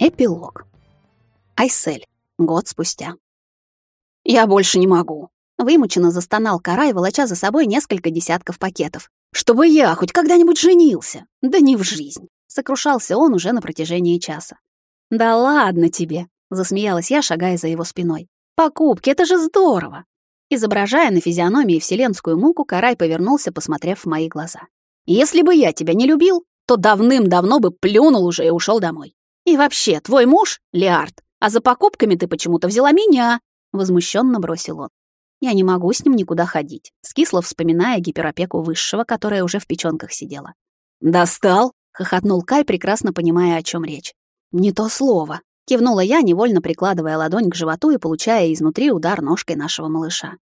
Эпилог. Айсель. Год спустя. «Я больше не могу», — вымученно застонал Карай, волоча за собой несколько десятков пакетов. «Чтобы я хоть когда-нибудь женился! Да не в жизнь!» — сокрушался он уже на протяжении часа. «Да ладно тебе!» — засмеялась я, шагая за его спиной. «Покупки — это же здорово!» Изображая на физиономии вселенскую муку, Карай повернулся, посмотрев в мои глаза. «Если бы я тебя не любил, то давным-давно бы плюнул уже и ушел домой. И вообще, твой муж — Леард, а за покупками ты почему-то взяла меня!» — возмущенно бросил он. Я не могу с ним никуда ходить, скисло вспоминая гиперопеку высшего, которая уже в печёнках сидела. «Достал!» — хохотнул Кай, прекрасно понимая, о чём речь. «Не то слово!» — кивнула я, невольно прикладывая ладонь к животу и получая изнутри удар ножкой нашего малыша.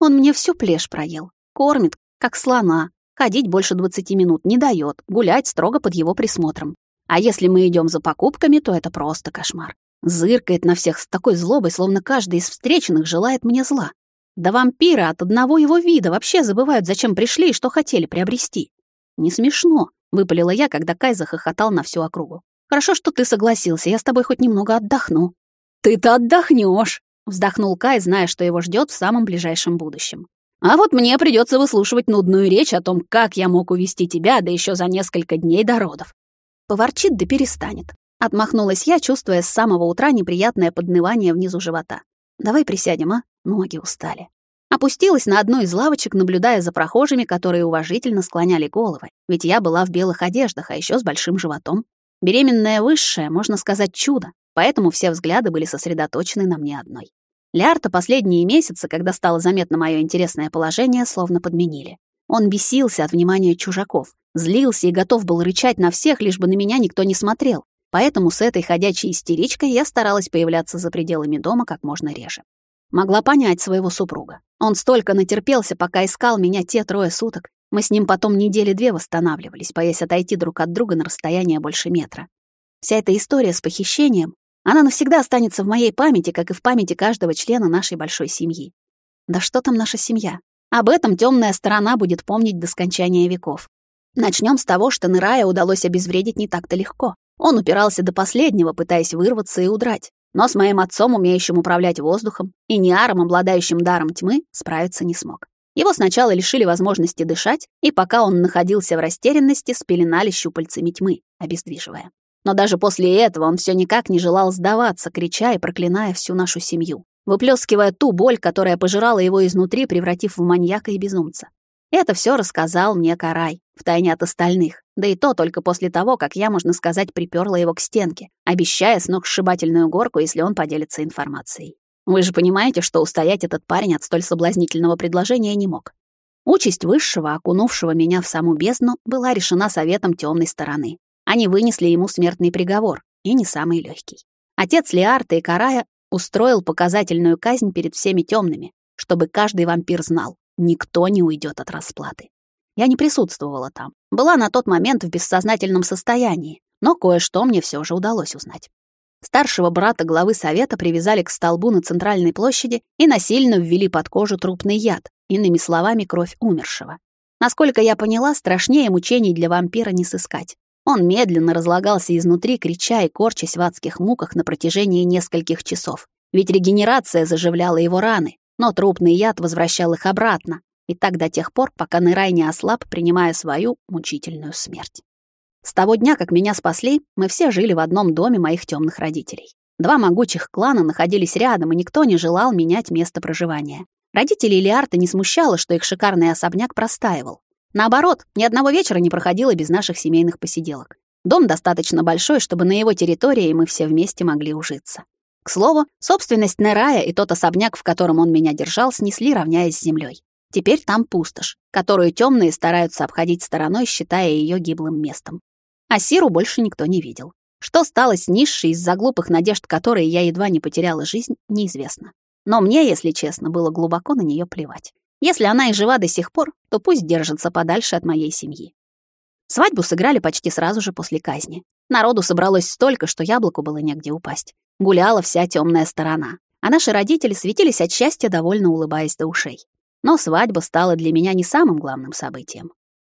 Он мне всю плешь проел, кормит, как слона, ходить больше двадцати минут не даёт, гулять строго под его присмотром. А если мы идем за покупками, то это просто кошмар. Зыркает на всех с такой злобой, словно каждый из встреченных желает мне зла. Да вампиры от одного его вида вообще забывают, зачем пришли и что хотели приобрести. Не смешно, выпалила я, когда Кай захохотал на всю округу. Хорошо, что ты согласился, я с тобой хоть немного отдохну. Ты-то отдохнешь, вздохнул Кай, зная, что его ждет в самом ближайшем будущем. А вот мне придется выслушивать нудную речь о том, как я мог увести тебя, да еще за несколько дней до родов. Поворчит да перестанет. Отмахнулась я, чувствуя с самого утра неприятное поднывание внизу живота. Давай присядем, а? Ноги устали. Опустилась на одну из лавочек, наблюдая за прохожими, которые уважительно склоняли головы, ведь я была в белых одеждах, а еще с большим животом. Беременная высшая, можно сказать, чудо, поэтому все взгляды были сосредоточены на мне одной. Лярта последние месяцы, когда стало заметно мое интересное положение, словно подменили. Он бесился от внимания чужаков, злился и готов был рычать на всех, лишь бы на меня никто не смотрел. Поэтому с этой ходячей истеричкой я старалась появляться за пределами дома как можно реже. Могла понять своего супруга. Он столько натерпелся, пока искал меня те трое суток. Мы с ним потом недели две восстанавливались, боясь отойти друг от друга на расстояние больше метра. Вся эта история с похищением, она навсегда останется в моей памяти, как и в памяти каждого члена нашей большой семьи. Да что там наша семья? Об этом темная сторона будет помнить до скончания веков. Начнем с того, что Нырая удалось обезвредить не так-то легко. Он упирался до последнего, пытаясь вырваться и удрать. Но с моим отцом, умеющим управлять воздухом, и Ниаром, обладающим даром тьмы, справиться не смог. Его сначала лишили возможности дышать, и пока он находился в растерянности, спеленали щупальцами тьмы, обездвиживая. Но даже после этого он все никак не желал сдаваться, крича и проклиная всю нашу семью выплескивая ту боль, которая пожирала его изнутри, превратив в маньяка и безумца. Это все рассказал мне Карай, втайне от остальных, да и то только после того, как я, можно сказать, приперла его к стенке, обещая сногсшибательную горку, если он поделится информацией. Вы же понимаете, что устоять этот парень от столь соблазнительного предложения не мог. Участь высшего, окунувшего меня в саму бездну, была решена советом темной стороны. Они вынесли ему смертный приговор, и не самый легкий. Отец Лиарта и Карая устроил показательную казнь перед всеми темными, чтобы каждый вампир знал, никто не уйдет от расплаты. Я не присутствовала там, была на тот момент в бессознательном состоянии, но кое-что мне все же удалось узнать. Старшего брата главы совета привязали к столбу на центральной площади и насильно ввели под кожу трупный яд, иными словами, кровь умершего. Насколько я поняла, страшнее мучений для вампира не сыскать. Он медленно разлагался изнутри, крича и корчась в адских муках на протяжении нескольких часов. Ведь регенерация заживляла его раны, но трупный яд возвращал их обратно, и так до тех пор, пока Нырай не ослаб, принимая свою мучительную смерть. С того дня, как меня спасли, мы все жили в одном доме моих темных родителей. Два могучих клана находились рядом, и никто не желал менять место проживания. Родителей Лиарта не смущало, что их шикарный особняк простаивал. Наоборот, ни одного вечера не проходило без наших семейных посиделок. Дом достаточно большой, чтобы на его территории мы все вместе могли ужиться. К слову, собственность Нерая и тот особняк, в котором он меня держал, снесли, равняясь с землей. Теперь там пустошь, которую темные стараются обходить стороной, считая ее гиблым местом. А Сиру больше никто не видел. Что стало с низшей из-за глупых надежд, которые я едва не потеряла жизнь, неизвестно. Но мне, если честно, было глубоко на нее плевать. Если она и жива до сих пор, то пусть держится подальше от моей семьи. Свадьбу сыграли почти сразу же после казни. Народу собралось столько, что яблоку было негде упасть. Гуляла вся темная сторона. А наши родители светились от счастья, довольно улыбаясь до ушей. Но свадьба стала для меня не самым главным событием.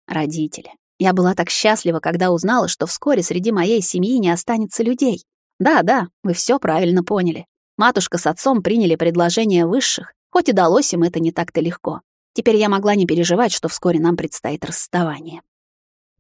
Родители. Я была так счастлива, когда узнала, что вскоре среди моей семьи не останется людей. Да-да, вы все правильно поняли. Матушка с отцом приняли предложение высших, хоть и далось им это не так-то легко. Теперь я могла не переживать, что вскоре нам предстоит расставание.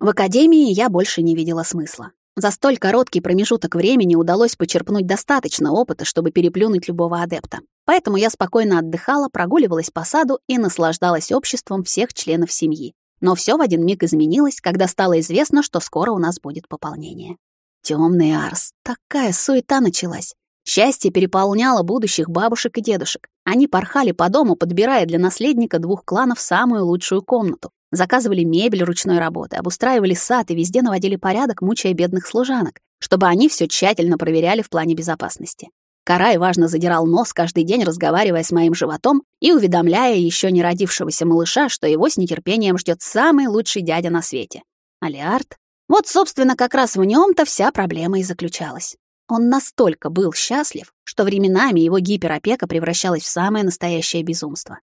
В академии я больше не видела смысла. За столь короткий промежуток времени удалось почерпнуть достаточно опыта, чтобы переплюнуть любого адепта. Поэтому я спокойно отдыхала, прогуливалась по саду и наслаждалась обществом всех членов семьи. Но все в один миг изменилось, когда стало известно, что скоро у нас будет пополнение. Темный Арс. Такая суета началась. Счастье переполняло будущих бабушек и дедушек. Они порхали по дому, подбирая для наследника двух кланов самую лучшую комнату. Заказывали мебель ручной работы, обустраивали сад и везде наводили порядок, мучая бедных служанок, чтобы они все тщательно проверяли в плане безопасности. Карай важно задирал нос каждый день, разговаривая с моим животом и уведомляя еще не родившегося малыша, что его с нетерпением ждет самый лучший дядя на свете. Алиард? Вот, собственно, как раз в нем то вся проблема и заключалась. Он настолько был счастлив, что временами его гиперопека превращалась в самое настоящее безумство.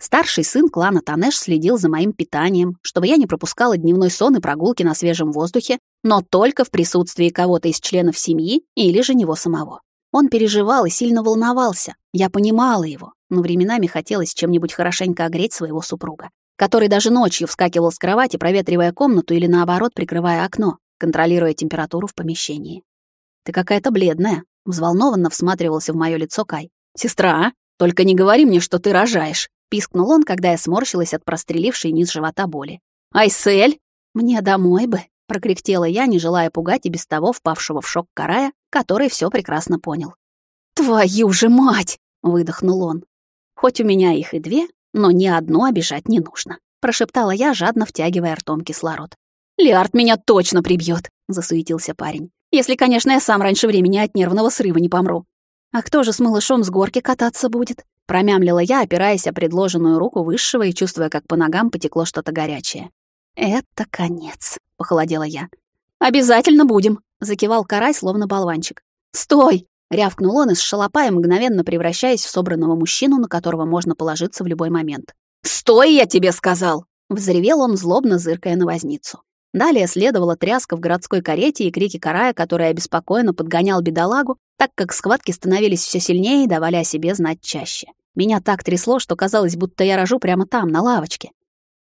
Старший сын клана Танеш следил за моим питанием, чтобы я не пропускала дневной сон и прогулки на свежем воздухе, но только в присутствии кого-то из членов семьи или же него самого. Он переживал и сильно волновался. Я понимала его, но временами хотелось чем-нибудь хорошенько огреть своего супруга, который даже ночью вскакивал с кровати, проветривая комнату или наоборот прикрывая окно, контролируя температуру в помещении. «Ты какая-то бледная», — взволнованно всматривался в моё лицо Кай. «Сестра, только не говори мне, что ты рожаешь», — пискнул он, когда я сморщилась от прострелившей низ живота боли. «Айсель!» «Мне домой бы», — прокряхтела я, не желая пугать и без того впавшего в шок Карая, который всё прекрасно понял. «Твою же мать!» — выдохнул он. «Хоть у меня их и две, но ни одну обижать не нужно», — прошептала я, жадно втягивая ртом кислород. «Лиард меня точно прибьёт», — засуетился парень. Если, конечно, я сам раньше времени от нервного срыва не помру. А кто же с малышом с горки кататься будет? Промямлила я, опираясь о предложенную руку высшего и чувствуя, как по ногам потекло что-то горячее. «Это конец», — похолодела я. «Обязательно будем», — закивал Карай, словно болванчик. «Стой!» — рявкнул он из шалопая, мгновенно превращаясь в собранного мужчину, на которого можно положиться в любой момент. «Стой, я тебе сказал!» — взревел он, злобно зыркая на возницу. Далее следовала тряска в городской карете и крики карая, который обеспокоенно подгонял бедолагу, так как схватки становились все сильнее и давали о себе знать чаще. Меня так трясло, что казалось, будто я рожу прямо там, на лавочке.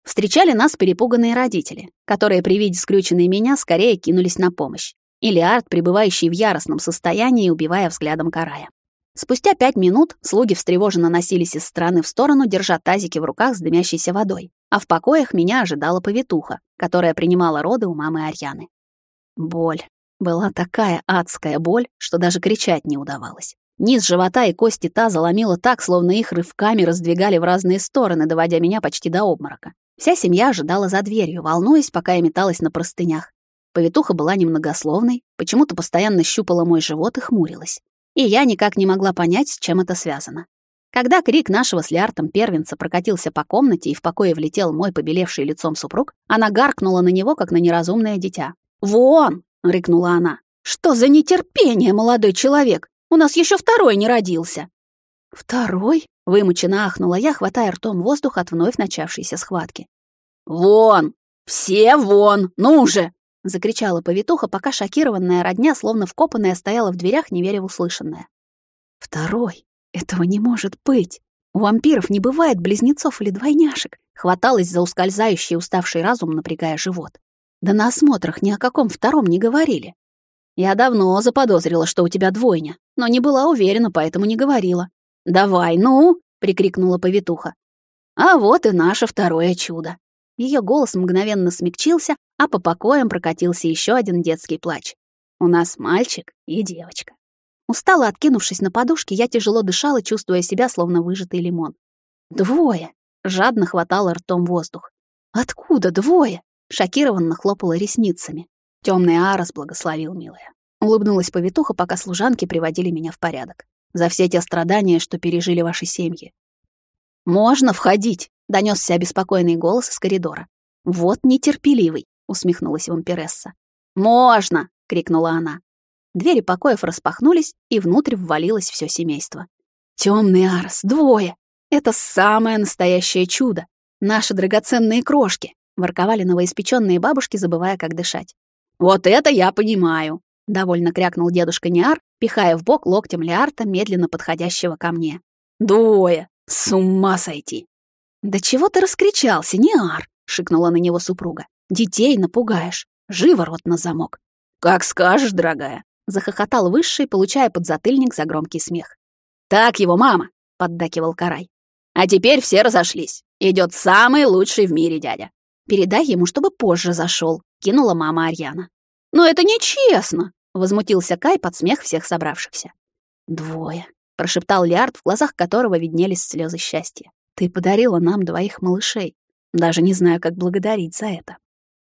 Встречали нас перепуганные родители, которые при виде скрюченной меня скорее кинулись на помощь. Или арт, пребывающий в яростном состоянии, убивая взглядом карая. Спустя пять минут слуги встревоженно носились из стороны в сторону, держа тазики в руках с дымящейся водой а в покоях меня ожидала повитуха, которая принимала роды у мамы Арьяны. Боль. Была такая адская боль, что даже кричать не удавалось. Низ живота и кости таза ломило так, словно их рывками раздвигали в разные стороны, доводя меня почти до обморока. Вся семья ожидала за дверью, волнуясь, пока я металась на простынях. Повитуха была немногословной, почему-то постоянно щупала мой живот и хмурилась. И я никак не могла понять, с чем это связано. Когда крик нашего с Лиартом первенца прокатился по комнате и в покое влетел мой побелевший лицом супруг, она гаркнула на него, как на неразумное дитя. «Вон!» — рыкнула она. «Что за нетерпение, молодой человек? У нас еще второй не родился!» «Второй?» — вымученно ахнула я, хватая ртом воздух от вновь начавшейся схватки. «Вон! Все вон! Ну же!» — закричала повитуха, пока шокированная родня, словно вкопанная, стояла в дверях, не веря в услышанное. «Второй! Этого не может быть. У вампиров не бывает близнецов или двойняшек. Хваталась за ускользающий уставший разум, напрягая живот. Да на осмотрах ни о каком втором не говорили. Я давно заподозрила, что у тебя двойня, но не была уверена, поэтому не говорила. «Давай, ну!» — прикрикнула повитуха. А вот и наше второе чудо. Ее голос мгновенно смягчился, а по покоям прокатился еще один детский плач. У нас мальчик и девочка. Устало откинувшись на подушке, я тяжело дышала, чувствуя себя словно выжатый лимон. «Двое!» — жадно хватала ртом воздух. «Откуда двое?» — шокированно хлопала ресницами. Темный Арос благословил, милая. Улыбнулась повитуха, пока служанки приводили меня в порядок. За все те страдания, что пережили ваши семьи. «Можно входить!» — донесся обеспокоенный голос из коридора. «Вот нетерпеливый!» — усмехнулась вампиресса. «Можно!» — крикнула она. Двери покоев распахнулись, и внутрь ввалилось все семейство. Темный Арс, двое! Это самое настоящее чудо! Наши драгоценные крошки!» — ворковали новоиспеченные бабушки, забывая, как дышать. «Вот это я понимаю!» довольно крякнул дедушка Ниар, пихая в бок локтем Лиарта, медленно подходящего ко мне. «Двое! С ума сойти!» «Да чего ты раскричался, Ниар?» — шикнула на него супруга. «Детей напугаешь. Живо рот на замок». «Как скажешь, дорогая!» — захохотал высший, получая подзатыльник за громкий смех. «Так его, мама!» — поддакивал Карай. «А теперь все разошлись. Идет самый лучший в мире дядя. Передай ему, чтобы позже зашел, кинула мама Арьяна. «Но это нечестно!» — возмутился Кай под смех всех собравшихся. «Двое», — прошептал Лиард, в глазах которого виднелись слезы счастья. «Ты подарила нам двоих малышей. Даже не знаю, как благодарить за это».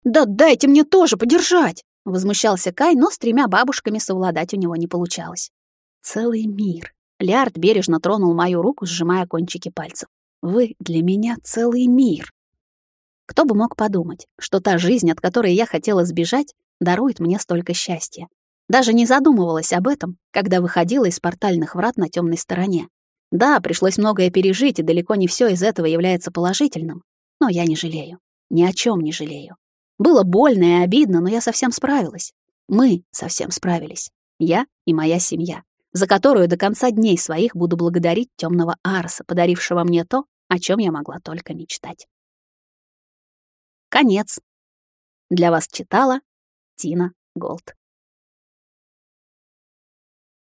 «Да дайте мне тоже подержать!» — возмущался Кай, но с тремя бабушками совладать у него не получалось. «Целый мир». Лиард бережно тронул мою руку, сжимая кончики пальцев. «Вы для меня целый мир». Кто бы мог подумать, что та жизнь, от которой я хотела сбежать, дарует мне столько счастья. Даже не задумывалась об этом, когда выходила из портальных врат на темной стороне. Да, пришлось многое пережить, и далеко не все из этого является положительным. Но я не жалею. Ни о чем не жалею. Было больно и обидно, но я совсем справилась. Мы совсем справились. Я и моя семья, за которую до конца дней своих буду благодарить темного Арса, подарившего мне то, о чем я могла только мечтать. Конец. Для вас читала Тина Голд.